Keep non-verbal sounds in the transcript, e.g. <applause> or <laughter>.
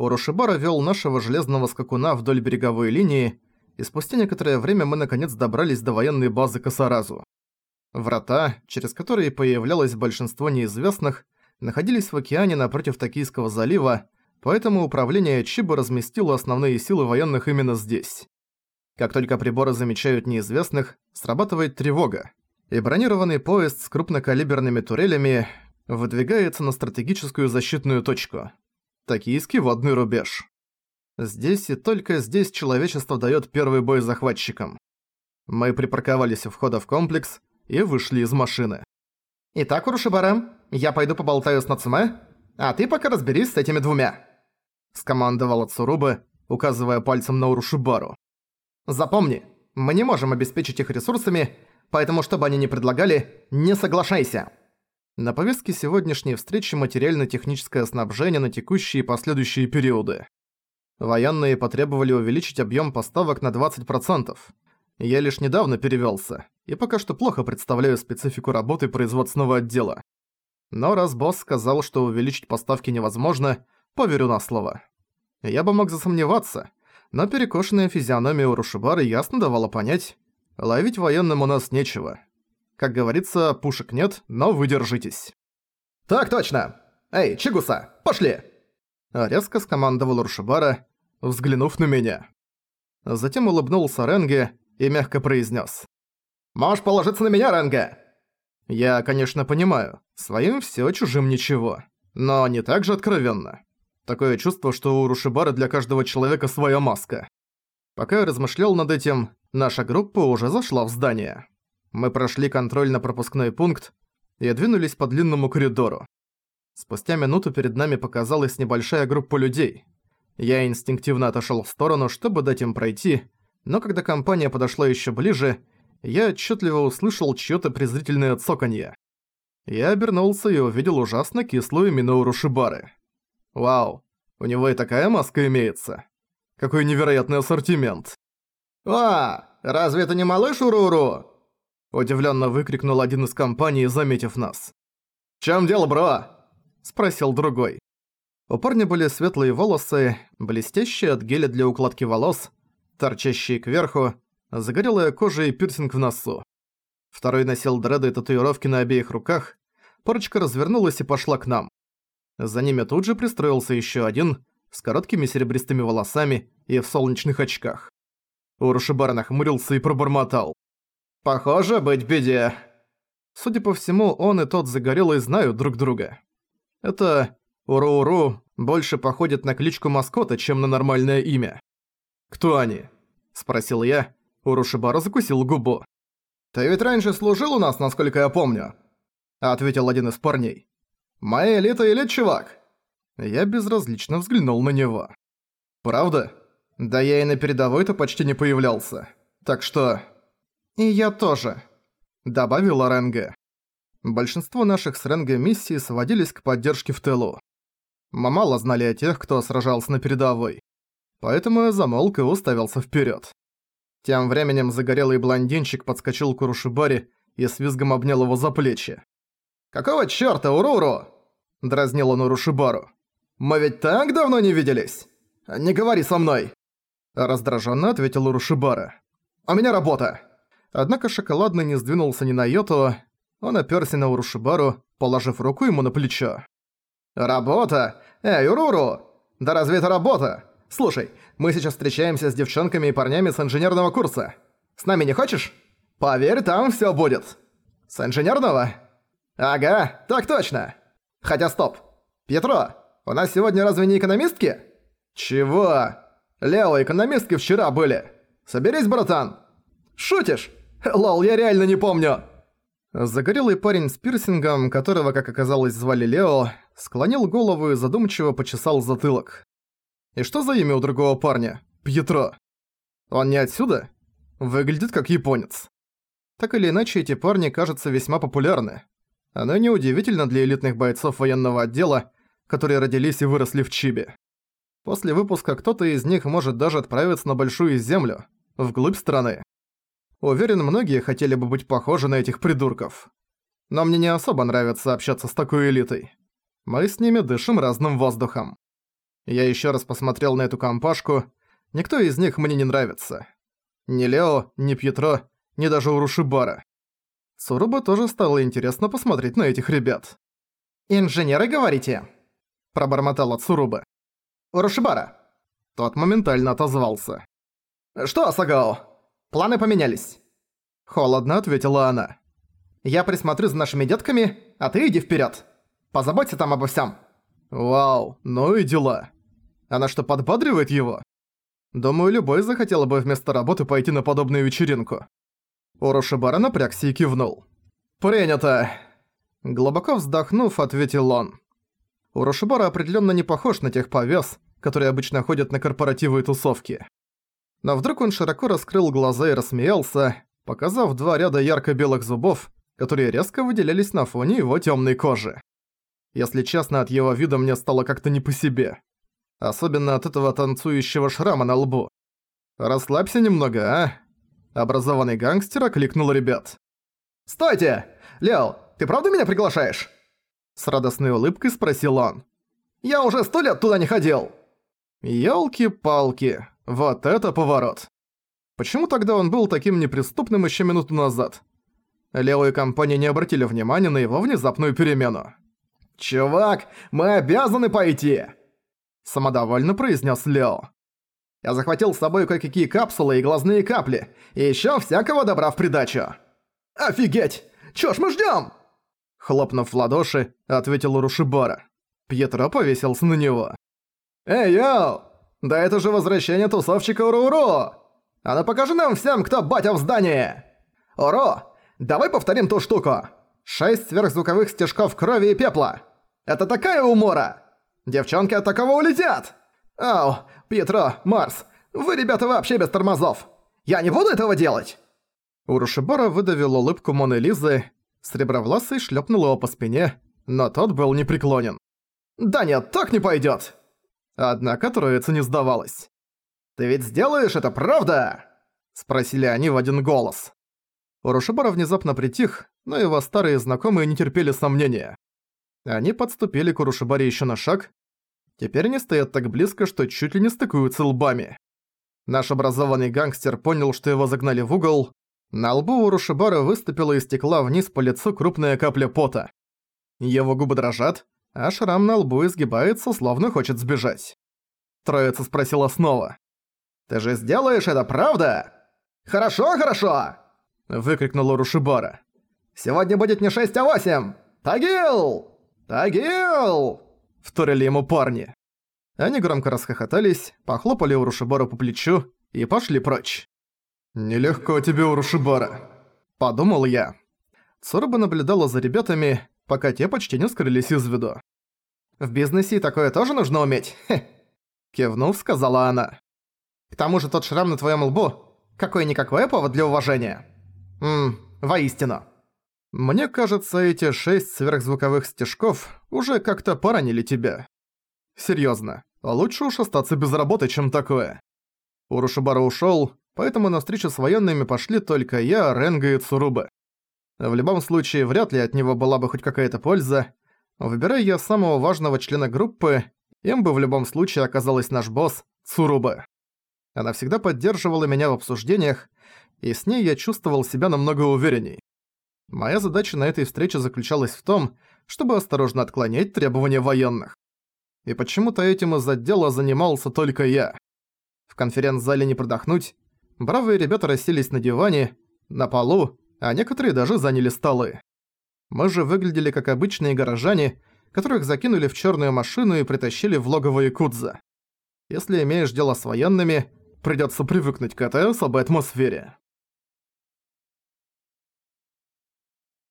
Урушибара вел нашего железного скакуна вдоль береговой линии, и спустя некоторое время мы наконец добрались до военной базы Касаразу. Врата, через которые появлялось большинство неизвестных, находились в океане напротив Токийского залива, поэтому управление Чиба разместило основные силы военных именно здесь. Как только приборы замечают неизвестных, срабатывает тревога, и бронированный поезд с крупнокалиберными турелями выдвигается на стратегическую защитную точку. Токийский водный рубеж. Здесь и только здесь человечество даёт первый бой захватчикам. Мы припарковались у входа в комплекс и вышли из машины. «Итак, Урушибара, я пойду поболтаю с Нацуме, а ты пока разберись с этими двумя», — скомандовала Цуруба, указывая пальцем на Урушибару. «Запомни, мы не можем обеспечить их ресурсами, поэтому что бы они ни предлагали, не соглашайся». На повестке сегодняшней встречи материально-техническое снабжение на текущие и последующие периоды. Военные потребовали увеличить объем поставок на 20%. Я лишь недавно перевелся, и пока что плохо представляю специфику работы производственного отдела. Но раз босс сказал, что увеличить поставки невозможно, поверю на слово. Я бы мог засомневаться, но перекошенная физиономия у Рушибары ясно давала понять, ловить военным у нас нечего. Как говорится, пушек нет, но вы держитесь. «Так точно! Эй, Чигуса, пошли!» Резко скомандовал Уршибара, взглянув на меня. Затем улыбнулся Ренге и мягко произнес: «Можешь положиться на меня, Ренге!» Я, конечно, понимаю, своим все чужим ничего, но не так же откровенно. Такое чувство, что у Рушибара для каждого человека своя маска. Пока я размышлял над этим, наша группа уже зашла в здание. Мы прошли контрольно-пропускной пункт и двинулись по длинному коридору. Спустя минуту перед нами показалась небольшая группа людей. Я инстинктивно отошёл в сторону, чтобы дать им пройти, но когда компания подошла ещё ближе, я отчётливо услышал чьё-то презрительное цоканье. Я обернулся и увидел ужасно кислую мину Рушибары. Вау, у него и такая маска имеется. Какой невероятный ассортимент. «А, разве это не малыш Уруру?» Удивленно выкрикнул один из компаний, заметив нас. «В чём дело, бро?» Спросил другой. У парня были светлые волосы, блестящие от геля для укладки волос, торчащие кверху, загорелая кожа и пирсинг в носу. Второй носил дреды и татуировки на обеих руках. Парочка развернулась и пошла к нам. За ними тут же пристроился ещё один, с короткими серебристыми волосами и в солнечных очках. Урушибар нахмурился и пробормотал. Похоже, быть беде. Судя по всему, он и тот загорелый знают друг друга. Это Уру-Уру больше походит на кличку маскота, чем на нормальное имя. «Кто они?» – спросил я. Урушибара закусил губу. «Ты ведь раньше служил у нас, насколько я помню?» – ответил один из парней. «Моя элита или чувак?» Я безразлично взглянул на него. «Правда? Да я и на передовой-то почти не появлялся. Так что «И я тоже», — добавила Ренге. Большинство наших с Ренге миссий сводились к поддержке в тылу. Мы мало знали о тех, кто сражался на передовой. Поэтому я замолк и уставился вперед. Тем временем загорелый блондинчик подскочил к Урушибаре и с визгом обнял его за плечи. «Какого чёрта, Уруру?» – дразнил он Урушибару. «Мы ведь так давно не виделись! Не говори со мной!» Раздраженно ответил Урушибара. «У меня работа!» Однако Шоколадный не сдвинулся ни на йоту, он оперся на Урушибару, положив руку ему на плечо. «Работа? Эй, Уруру! Да разве это работа? Слушай, мы сейчас встречаемся с девчонками и парнями с инженерного курса. С нами не хочешь? Поверь, там всё будет. С инженерного? Ага, так точно. Хотя стоп. Петро, у нас сегодня разве не экономистки? Чего? Лео, экономистки вчера были. Соберись, братан. Шутишь? Лол, я реально не помню!» Загорелый парень с пирсингом, которого, как оказалось, звали Лео, склонил голову и задумчиво почесал затылок. И что за имя у другого парня? Пьетро. Он не отсюда? Выглядит как японец. Так или иначе, эти парни кажутся весьма популярны. Оно неудивительно для элитных бойцов военного отдела, которые родились и выросли в Чибе. После выпуска кто-то из них может даже отправиться на Большую Землю, вглубь страны. Уверен, многие хотели бы быть похожи на этих придурков. Но мне не особо нравится общаться с такой элитой. Мы с ними дышим разным воздухом. Я ещё раз посмотрел на эту компашку. Никто из них мне не нравится. Ни Лео, ни Пьетро, ни даже Урушибара. Суруба тоже стало интересно посмотреть на этих ребят. «Инженеры, говорите?» – пробормотала Цуруба. «Урушибара». Тот моментально отозвался. «Что, Сагао? Планы поменялись?» Холодно ответила она. «Я присмотрю за нашими детками, а ты иди вперед. Позаботься там обо всем. «Вау, ну и дела. Она что, подбадривает его?» Думаю, любой захотел бы вместо работы пойти на подобную вечеринку. Урошибара напрягся и кивнул. «Принято!» Глубоко вздохнув, ответил он. Урошибара определенно не похож на тех повес, которые обычно ходят на корпоративы и тусовки. Но вдруг он широко раскрыл глаза и рассмеялся, показав два ряда ярко-белых зубов, которые резко выделялись на фоне его темной кожи. Если честно, от его вида мне стало как-то не по себе. Особенно от этого танцующего шрама на лбу. «Расслабься немного, а?» Образованный гангстер окликнул ребят. «Стойте! Лео, ты правда меня приглашаешь?» С радостной улыбкой спросил он. «Я уже сто лет туда не ходил!» Ёлки-палки, вот это поворот. Почему тогда он был таким неприступным еще минуту назад? Лео и компания не обратили внимания на его внезапную перемену. «Чувак, мы обязаны пойти!» Самодовольно произнес Лео. «Я захватил с собой кое-какие капсулы и глазные капли, и ещё всякого добра в придачу!» «Офигеть! Чё ж мы ждём?» Хлопнув в ладоши, ответил Урушибара. Пьетро повесился на него. «Эй, йоу! Да это же возвращение тусовщика Уру-Уру! А ну покажи нам всем, кто батя в здании! Уру, давай повторим ту штуку! Шесть сверхзвуковых стежков крови и пепла! Это такая умора! Девчонки от такого улетят! Ау, Пьетро, Марс, вы, ребята, вообще без тормозов! Я не буду этого делать!» Урушибара выдавил улыбку Моны Лизы, Сребровласый шлепнул его по спине, но тот был непреклонен. «Да нет, так не пойдет. Однако троица не сдавалась. «Ты ведь сделаешь это, правда?» Спросили они в один голос. Урушибара внезапно притих, но его старые знакомые не терпели сомнения. Они подступили к Урушибаре еще на шаг. Теперь они стоят так близко, что чуть ли не стыкуются лбами. Наш образованный гангстер понял, что его загнали в угол. На лбу Урушибара выступила и стекла вниз по лицу крупная капля пота. Его губы дрожат, а шрам на лбу изгибается, словно хочет сбежать. Троица спросила снова. «Ты же сделаешь это, правда?» «Хорошо, хорошо!» Выкрикнул Урушибара. «Сегодня будет не 6, а 8! Тагил! Тагил!» Вторили ему парни. Они громко расхохотались, похлопали Урушибару по плечу и пошли прочь. «Нелегко тебе, Урушибара», — подумал я. Цуруба наблюдала за ребятами, пока те почти не скрылись из виду. «В бизнесе такое тоже нужно уметь, <laughs> хе!» Кивнув, сказала она. «К тому же тот шрам на твоем лбу — какой-никакой повод для уважения. Ммм, воистину». «Мне кажется, эти шесть сверхзвуковых стежков уже как-то поранили тебя. Серьёзно, лучше уж остаться без работы, чем такое». Урушибара ушёл, поэтому на встречу с военными пошли только я, Ренга и Цуруба. В любом случае, вряд ли от него была бы хоть какая-то польза. Выбирая я самого важного члена группы, им бы в любом случае оказалась наш босс Цуруба. Она всегда поддерживала меня в обсуждениях, и с ней я чувствовал себя намного уверенней. Моя задача на этой встрече заключалась в том, чтобы осторожно отклонять требования военных. И почему-то этим из отдела занимался только я. В конференц-зале не продохнуть, бравые ребята расселись на диване, на полу, а некоторые даже заняли столы. Мы же выглядели как обычные горожане, которых закинули в черную машину и притащили в логово Якудза. Если имеешь дело с военными, придется привыкнуть к этой особой атмосфере.